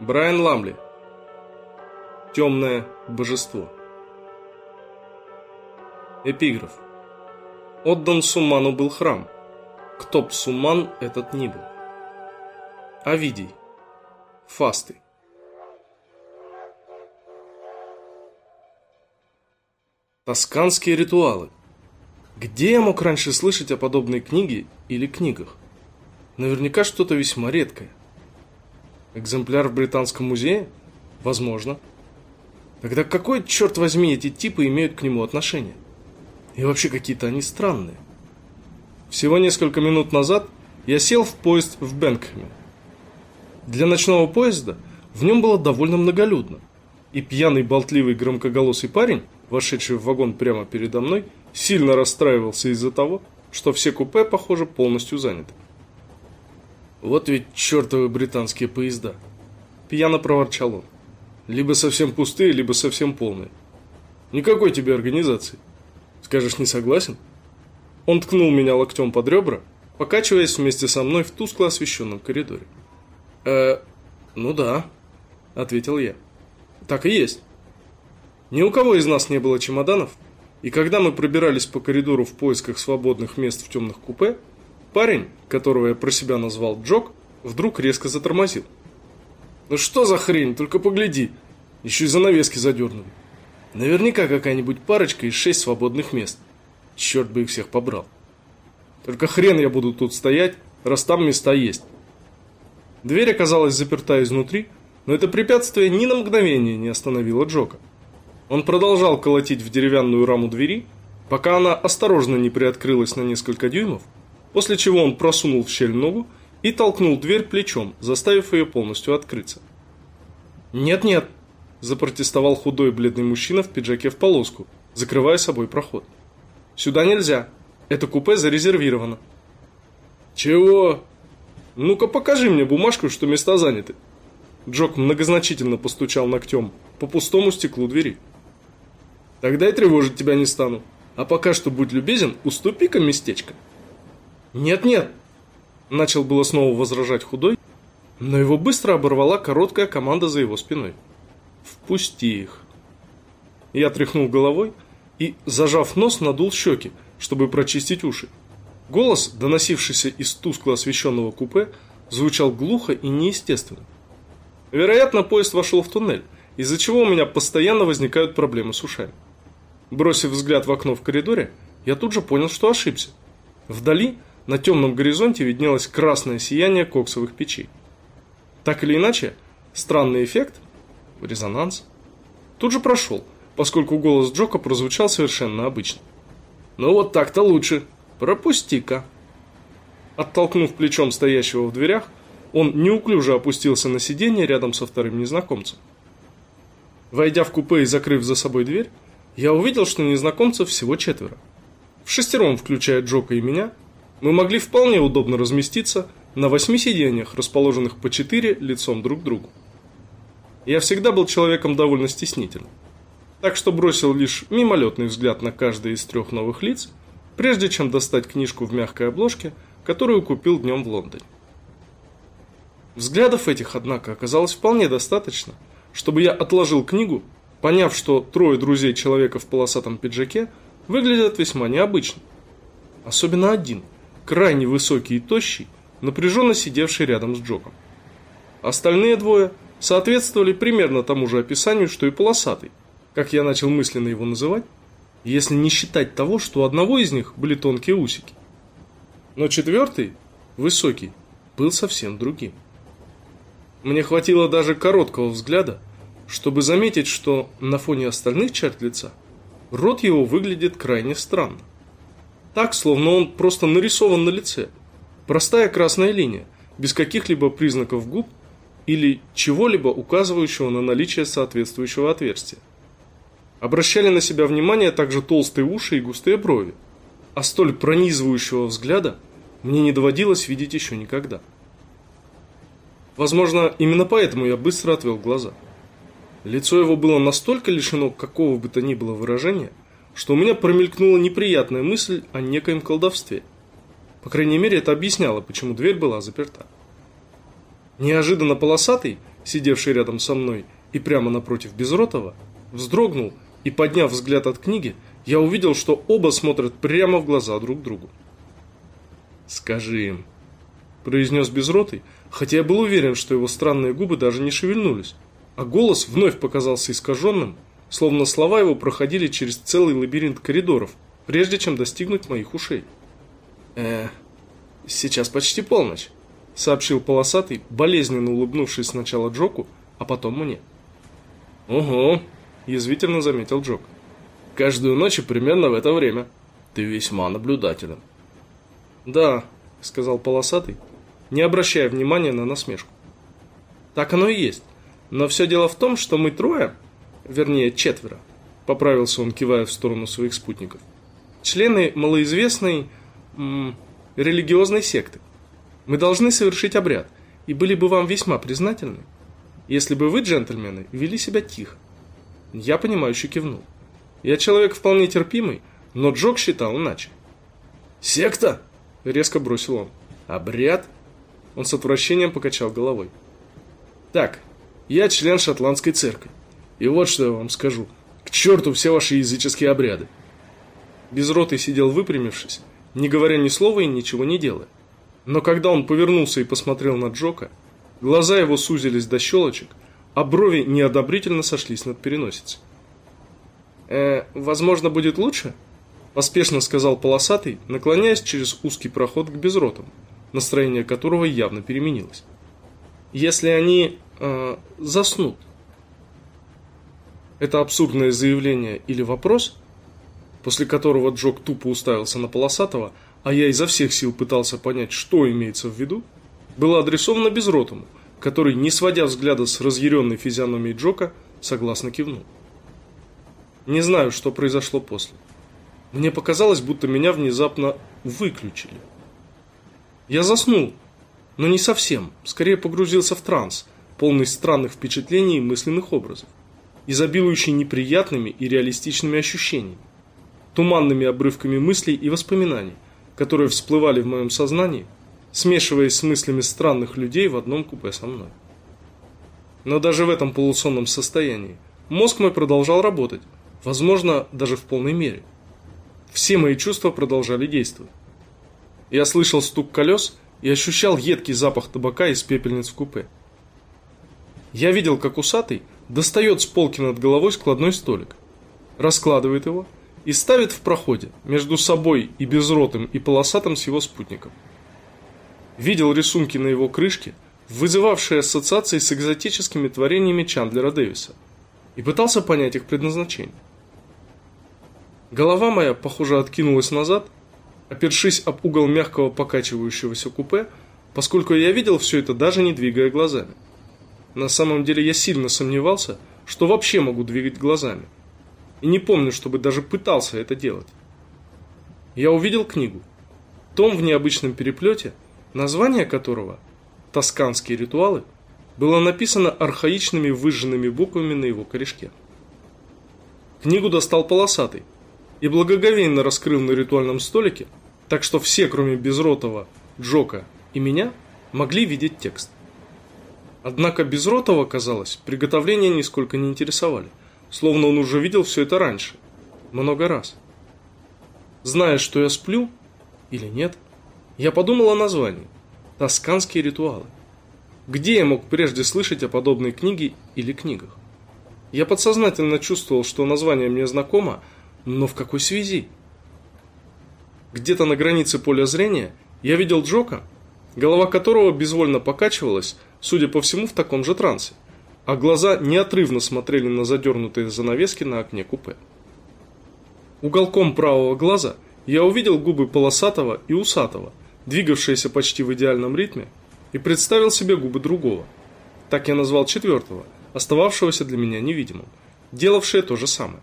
Брайан Ламли. Темное божество. Эпиграф. Отдан Суману был храм. Кто б Суман этот ни был. Овидий. Фасты. Тосканские ритуалы. Где я мог раньше слышать о подобной книге или книгах? Наверняка что-то весьма редкое. Экземпляр в Британском музее? Возможно. Тогда какой, черт возьми, эти типы имеют к нему отношение? И вообще какие-то они странные. Всего несколько минут назад я сел в поезд в Бенгхэме. Для ночного поезда в нем было довольно многолюдно. И пьяный болтливый громкоголосый парень, вошедший в вагон прямо передо мной, сильно расстраивался из-за того, что все купе, похоже, полностью заняты. Вот ведь чертовы британские поезда. Пьяно проворчал он. Либо совсем пустые, либо совсем полные. Никакой тебе организации. Скажешь, не согласен? Он ткнул меня локтем под ребра, покачиваясь вместе со мной в тускло освещенном коридоре. «Э, ну да», — ответил я. «Так и есть. Ни у кого из нас не было чемоданов, и когда мы пробирались по коридору в поисках свободных мест в темных купе, Парень, которого я про себя назвал Джок, вдруг резко затормозил. «Ну что за хрень, только погляди!» Еще и занавески задернули. Наверняка какая-нибудь парочка из шесть свободных мест. Черт бы их всех побрал. Только хрен я буду тут стоять, раз там места есть. Дверь оказалась заперта изнутри, но это препятствие ни на мгновение не остановило Джока. Он продолжал колотить в деревянную раму двери, пока она осторожно не приоткрылась на несколько дюймов, после чего он просунул в щель ногу и толкнул дверь плечом, заставив ее полностью открыться. «Нет-нет», – запротестовал худой бледный мужчина в пиджаке в полоску, закрывая собой проход. «Сюда нельзя. Это купе зарезервировано». «Чего?» «Ну-ка покажи мне бумажку, что места заняты». Джок многозначительно постучал ногтем по пустому стеклу двери. «Тогда и тревожить тебя не стану. А пока что будь любезен, уступи-ка местечко». «Нет-нет!» Начал было снова возражать худой, но его быстро оборвала короткая команда за его спиной. «Впусти их!» Я тряхнул головой и, зажав нос, надул щеки, чтобы прочистить уши. Голос, доносившийся из тускло освещенного купе, звучал глухо и неестественно. Вероятно, поезд вошел в туннель, из-за чего у меня постоянно возникают проблемы с ушами. Бросив взгляд в окно в коридоре, я тут же понял, что ошибся. Вдали – на темном горизонте виднелось красное сияние коксовых печей. Так или иначе, странный эффект, резонанс, тут же прошел, поскольку голос Джока прозвучал совершенно обычно. «Ну вот так-то лучше. Пропусти-ка». Оттолкнув плечом стоящего в дверях, он неуклюже опустился на сиденье рядом со вторым незнакомцем. Войдя в купе и закрыв за собой дверь, я увидел, что незнакомцев всего четверо. В шестером, включая Джока и меня, мы могли вполне удобно разместиться на восьми сиденьях, расположенных по четыре лицом друг к другу. Я всегда был человеком довольно стеснительным, так что бросил лишь мимолетный взгляд на каждое из трех новых лиц, прежде чем достать книжку в мягкой обложке, которую купил днем в Лондоне. Взглядов этих, однако, оказалось вполне достаточно, чтобы я отложил книгу, поняв, что трое друзей человека в полосатом пиджаке выглядят весьма необычно. Особенно один – крайне высокий и тощий, напряженно сидевший рядом с Джоком. Остальные двое соответствовали примерно тому же описанию, что и полосатый, как я начал мысленно его называть, если не считать того, что у одного из них были тонкие усики. Но четвертый, высокий, был совсем другим. Мне хватило даже короткого взгляда, чтобы заметить, что на фоне остальных черт лица рот его выглядит крайне странно. Так, словно он просто нарисован на лице. Простая красная линия, без каких-либо признаков губ или чего-либо указывающего на наличие соответствующего отверстия. Обращали на себя внимание также толстые уши и густые брови, а столь пронизывающего взгляда мне не доводилось видеть еще никогда. Возможно, именно поэтому я быстро отвел глаза. Лицо его было настолько лишено какого бы то ни было выражения, что у меня промелькнула неприятная мысль о некоем колдовстве. По крайней мере, это объясняло, почему дверь была заперта. Неожиданно полосатый сидевший рядом со мной и прямо напротив Безротова, вздрогнул и, подняв взгляд от книги, я увидел, что оба смотрят прямо в глаза друг другу. «Скажи им», – произнес Безротый, хотя я был уверен, что его странные губы даже не шевельнулись, а голос вновь показался искаженным, словно слова его проходили через целый лабиринт коридоров, прежде чем достигнуть моих ушей. «Э, сейчас почти полночь», – сообщил полосатый, болезненно улыбнувшись сначала Джоку, а потом мне. «Ого», – язвительно заметил Джок. «Каждую ночь примерно в это время. Ты весьма наблюдателен». «Да», – сказал полосатый, не обращая внимания на насмешку. «Так оно и есть. Но все дело в том, что мы трое, вернее четверо, поправился он, кивая в сторону своих спутников, члены малоизвестной м, религиозной секты. Мы должны совершить обряд, и были бы вам весьма признательны, если бы вы, джентльмены, вели себя тихо. Я понимающе кивнул. Я человек вполне терпимый, но Джок считал иначе. «Секта?» – резко бросил он. «Обряд?» Он с отвращением покачал головой. «Так, я член шотландской церкви. И вот что я вам скажу. К черту все ваши языческие обряды. Безротый сидел выпрямившись, не говоря ни слова и ничего не делая. Но когда он повернулся и посмотрел на Джока, глаза его сузились до щелочек, а брови неодобрительно сошлись над переносицей. «Э, возможно, будет лучше?» – поспешно сказал полосатый, наклоняясь через узкий проход к безротам, настроение которого явно переменилось. «Если они э, заснут. Это абсурдное заявление или вопрос, после которого Джок тупо уставился на Полосатого, а я изо всех сил пытался понять, что имеется в виду, было адресовано Безротому, который, не сводя взгляда с разъяренной физиономией Джока, согласно кивнул. Не знаю, что произошло после. Мне показалось, будто меня внезапно выключили. Я заснул, но не совсем, скорее погрузился в транс, полный странных впечатлений и мысленных образов, изобилующий неприятными и реалистичными ощущениями, туманными обрывками мыслей и воспоминаний, которые всплывали в моем сознании, смешиваясь с мыслями странных людей в одном купе со мной. Но даже в этом полусонном состоянии мозг мой продолжал работать, возможно, даже в полной мере. Все мои чувства продолжали действовать. Я слышал стук колес и ощущал едкий запах табака из пепельниц в купе. Я видел, как усатый достает с полки над головой складной столик, раскладывает его и ставит в проходе между собой и безротым и полосатым с его спутником. Видел рисунки на его крышке, вызывавшие ассоциации с экзотическими творениями Чандлера Дэвиса, и пытался понять их предназначение. Голова моя, похоже, откинулась назад, опершись об угол мягкого покачивающегося купе, поскольку я видел все это даже не двигая глазами. На самом деле я сильно сомневался, что вообще могу двигать глазами. И не помню, чтобы даже пытался это делать. Я увидел книгу. Том в необычном переплете, название которого «Тосканские ритуалы» было написано архаичными выжженными буквами на его корешке. Книгу достал полосатый и благоговейно раскрыл на ритуальном столике, так что все, кроме Безротова, Джока и меня, могли видеть текст. Однако Безротова, казалось, приготовления нисколько не интересовали, словно он уже видел все это раньше, много раз. Зная, что я сплю или нет, я подумал о названии «Тосканские ритуалы». Где я мог прежде слышать о подобной книге или книгах? Я подсознательно чувствовал, что название мне знакомо, но в какой связи? Где-то на границе поля зрения я видел Джока, голова которого безвольно покачивалась, судя по всему, в таком же трансе, а глаза неотрывно смотрели на задернутые занавески на окне купе. Уголком правого глаза я увидел губы полосатого и усатого, двигавшиеся почти в идеальном ритме, и представил себе губы другого. Так я назвал четвертого, остававшегося для меня невидимым, делавшее то же самое.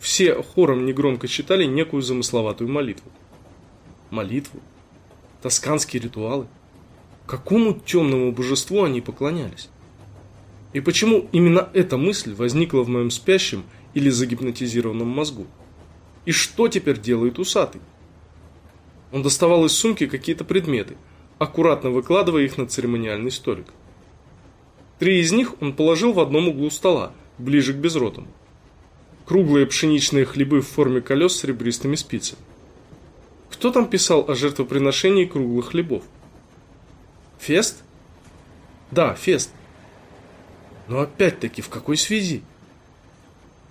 Все хором негромко читали некую замысловатую молитву. Молитву? Тосканские ритуалы? Какому темному божеству они поклонялись? И почему именно эта мысль возникла в моем спящем или загипнотизированном мозгу? И что теперь делает усатый? Он доставал из сумки какие-то предметы, аккуратно выкладывая их на церемониальный столик. Три из них он положил в одном углу стола, ближе к безротому. Круглые пшеничные хлебы в форме колес с ребристыми спицами. Кто там писал о жертвоприношении круглых хлебов? Фест? Да, Фест. Но опять-таки в какой связи?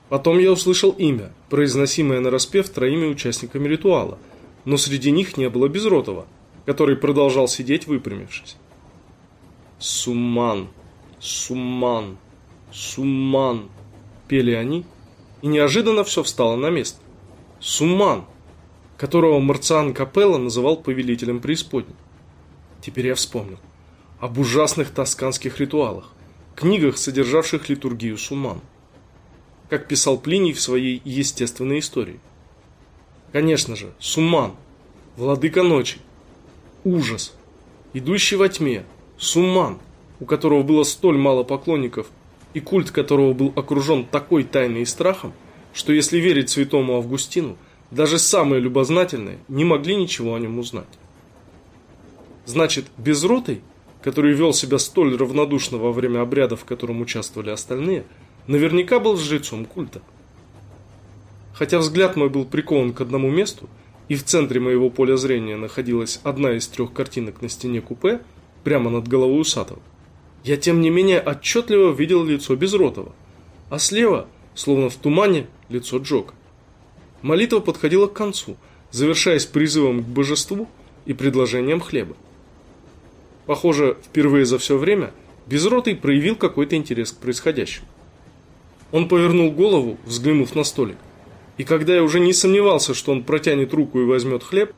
Потом я услышал имя, произносимое на распев троими участниками ритуала, но среди них не было Безротова, который продолжал сидеть выпрямившись. Суман, Суман, Суман, пели они, и неожиданно все встало на место. Суман, которого Марциан Капелла называл повелителем преисподней. Теперь я вспомнил об ужасных тосканских ритуалах, книгах, содержавших литургию Суман как писал Плиний в своей естественной истории. Конечно же, Суман, владыка ночи, ужас, идущий во тьме, Суман, у которого было столь мало поклонников и культ которого был окружен такой тайной и страхом, что если верить святому Августину, даже самые любознательные не могли ничего о нем узнать. Значит, Безротый, который вел себя столь равнодушно во время обрядов, в котором участвовали остальные – наверняка был жрецом культа. Хотя взгляд мой был прикован к одному месту, и в центре моего поля зрения находилась одна из трех картинок на стене купе, прямо над головой Усатого, я тем не менее отчетливо видел лицо Безротова, а слева, словно в тумане, лицо Джока. Молитва подходила к концу, завершаясь призывом к божеству и предложением хлеба. Похоже, впервые за все время Безротый проявил какой-то интерес к происходящему. Он повернул голову, взглянув на столик. И когда я уже не сомневался, что он протянет руку и возьмет хлеб,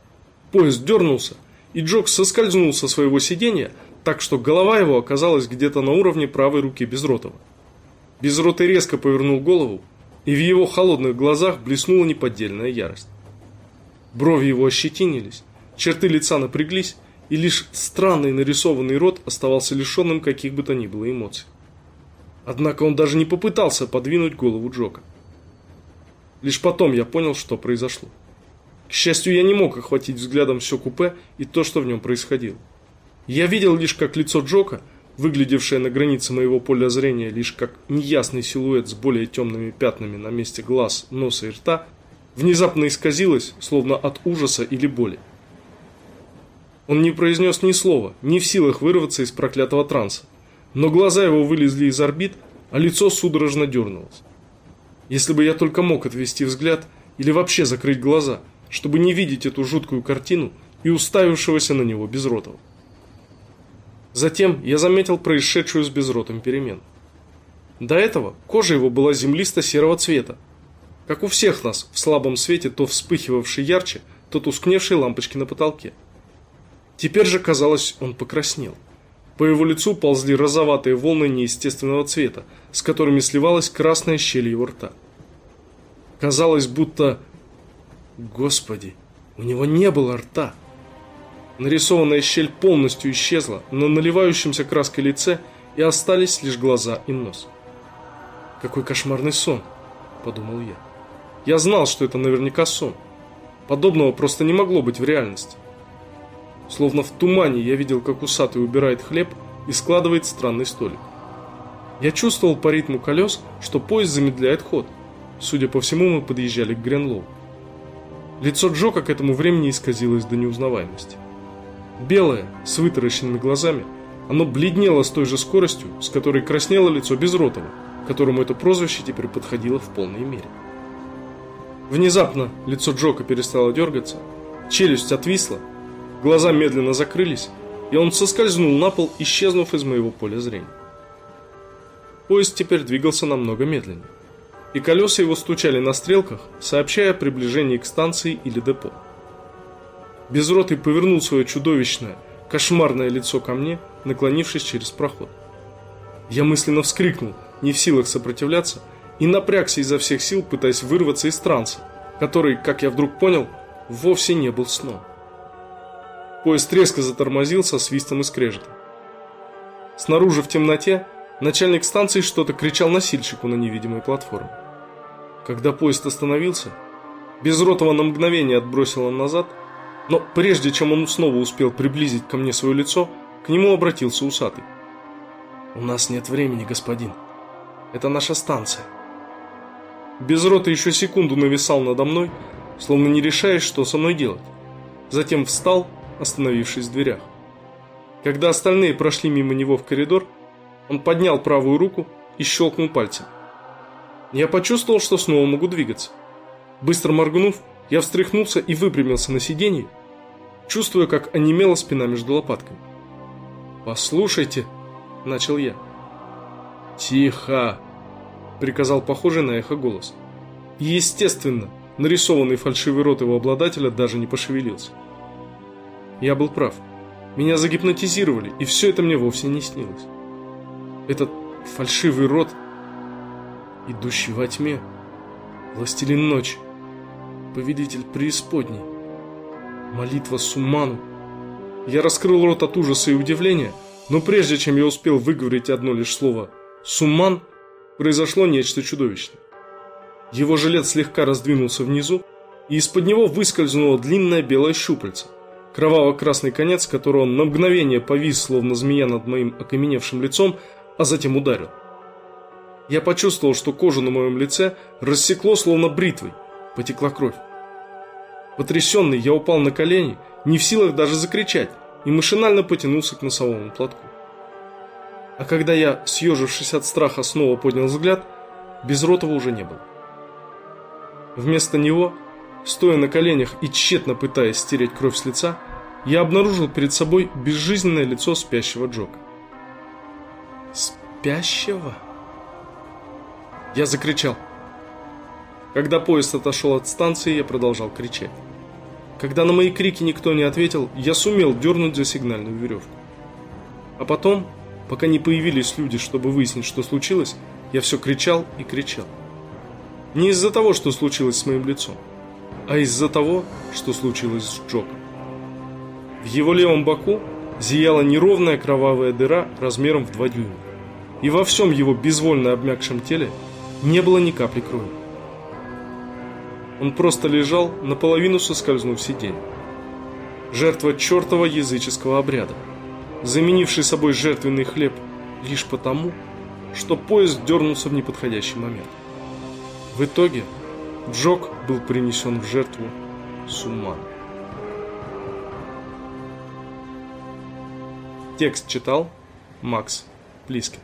поезд дернулся, и Джок соскользнул со своего сиденья, так что голова его оказалась где-то на уровне правой руки Безротова. Безротый резко повернул голову, и в его холодных глазах блеснула неподдельная ярость. Брови его ощетинились, черты лица напряглись, и лишь странный нарисованный рот оставался лишенным каких бы то ни было эмоций. Однако он даже не попытался подвинуть голову Джока. Лишь потом я понял, что произошло. К счастью, я не мог охватить взглядом все купе и то, что в нем происходило. Я видел лишь, как лицо Джока, выглядевшее на границе моего поля зрения лишь как неясный силуэт с более темными пятнами на месте глаз, носа и рта, внезапно исказилось, словно от ужаса или боли. Он не произнес ни слова, не в силах вырваться из проклятого транса но глаза его вылезли из орбит, а лицо судорожно дернулось. Если бы я только мог отвести взгляд или вообще закрыть глаза, чтобы не видеть эту жуткую картину и уставившегося на него Безротова. Затем я заметил происшедшую с Безротом перемену. До этого кожа его была землисто-серого цвета, как у всех нас в слабом свете то вспыхивавшей ярче, то тускневшей лампочки на потолке. Теперь же, казалось, он покраснел. По его лицу ползли розоватые волны неестественного цвета, с которыми сливалась красная щель его рта. Казалось, будто... Господи, у него не было рта. Нарисованная щель полностью исчезла на наливающемся краской лице, и остались лишь глаза и нос. «Какой кошмарный сон!» – подумал я. Я знал, что это наверняка сон. Подобного просто не могло быть в реальности. Словно в тумане я видел, как усатый убирает хлеб и складывает странный столик. Я чувствовал по ритму колес, что поезд замедляет ход. Судя по всему, мы подъезжали к Гренлоу. Лицо Джока к этому времени исказилось до неузнаваемости. Белое, с вытаращенными глазами, оно бледнело с той же скоростью, с которой краснело лицо Безротова, которому это прозвище теперь подходило в полной мере. Внезапно лицо Джока перестало дергаться, челюсть отвисла, Глаза медленно закрылись, и он соскользнул на пол, исчезнув из моего поля зрения. Поезд теперь двигался намного медленнее, и колеса его стучали на стрелках, сообщая о приближении к станции или депо. Безротый повернул свое чудовищное, кошмарное лицо ко мне, наклонившись через проход. Я мысленно вскрикнул, не в силах сопротивляться, и напрягся изо всех сил, пытаясь вырваться из транса, который, как я вдруг понял, вовсе не был сном. Поезд резко затормозил со свистом и скрежетом. Снаружи в темноте начальник станции что-то кричал носильщику на невидимой платформе. Когда поезд остановился, Безротова на мгновение отбросило назад, но прежде чем он снова успел приблизить ко мне свое лицо, к нему обратился усатый. У нас нет времени, господин. Это наша станция. Безрота еще секунду нависал надо мной, словно не решаясь, что со мной делать. Затем встал, остановившись в дверях. Когда остальные прошли мимо него в коридор, он поднял правую руку и щелкнул пальцем. Я почувствовал, что снова могу двигаться. Быстро моргнув, я встряхнулся и выпрямился на сиденье, чувствуя, как онемела спина между лопатками. «Послушайте», — начал я. «Тихо!» — приказал похожий на эхо голос. естественно, нарисованный фальшивый рот его обладателя даже не пошевелился. Я был прав. Меня загипнотизировали, и все это мне вовсе не снилось. Этот фальшивый рот, идущий во тьме, властелин ночи, повелитель преисподней, молитва Суману. Я раскрыл рот от ужаса и удивления, но прежде чем я успел выговорить одно лишь слово «Суман», произошло нечто чудовищное. Его жилет слегка раздвинулся внизу, и из-под него выскользнуло длинное белое щупальце, кроваво-красный конец которого на мгновение повис, словно змея над моим окаменевшим лицом, а затем ударил. Я почувствовал, что кожу на моем лице рассекло, словно бритвой, потекла кровь. Потрясенный, я упал на колени, не в силах даже закричать, и машинально потянулся к носовому платку. А когда я, съежившись от страха, снова поднял взгляд, Безротова уже не было. Вместо него, стоя на коленях и тщетно пытаясь стереть кровь с лица, я обнаружил перед собой безжизненное лицо спящего Джока. «Спящего?» Я закричал. Когда поезд отошел от станции, я продолжал кричать. Когда на мои крики никто не ответил, я сумел дернуть за сигнальную веревку. А потом, пока не появились люди, чтобы выяснить, что случилось, я все кричал и кричал. Не из-за того, что случилось с моим лицом, а из-за того, что случилось с Джоком. В его левом боку зияла неровная кровавая дыра размером в два дюйма, и во всем его безвольно обмякшем теле не было ни капли крови. Он просто лежал, наполовину соскользнув сиденье. Жертва чертова языческого обряда, заменивший собой жертвенный хлеб лишь потому, что поезд дернулся в неподходящий момент. В итоге Джок был принесен в жертву Сумману. Текст читал Макс Плискин.